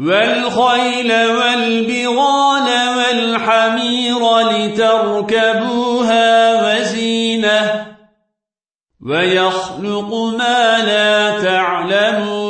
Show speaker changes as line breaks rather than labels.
والخيل والبغال والحمير لتركبوها وزينة ويخلق ما لا تعلمون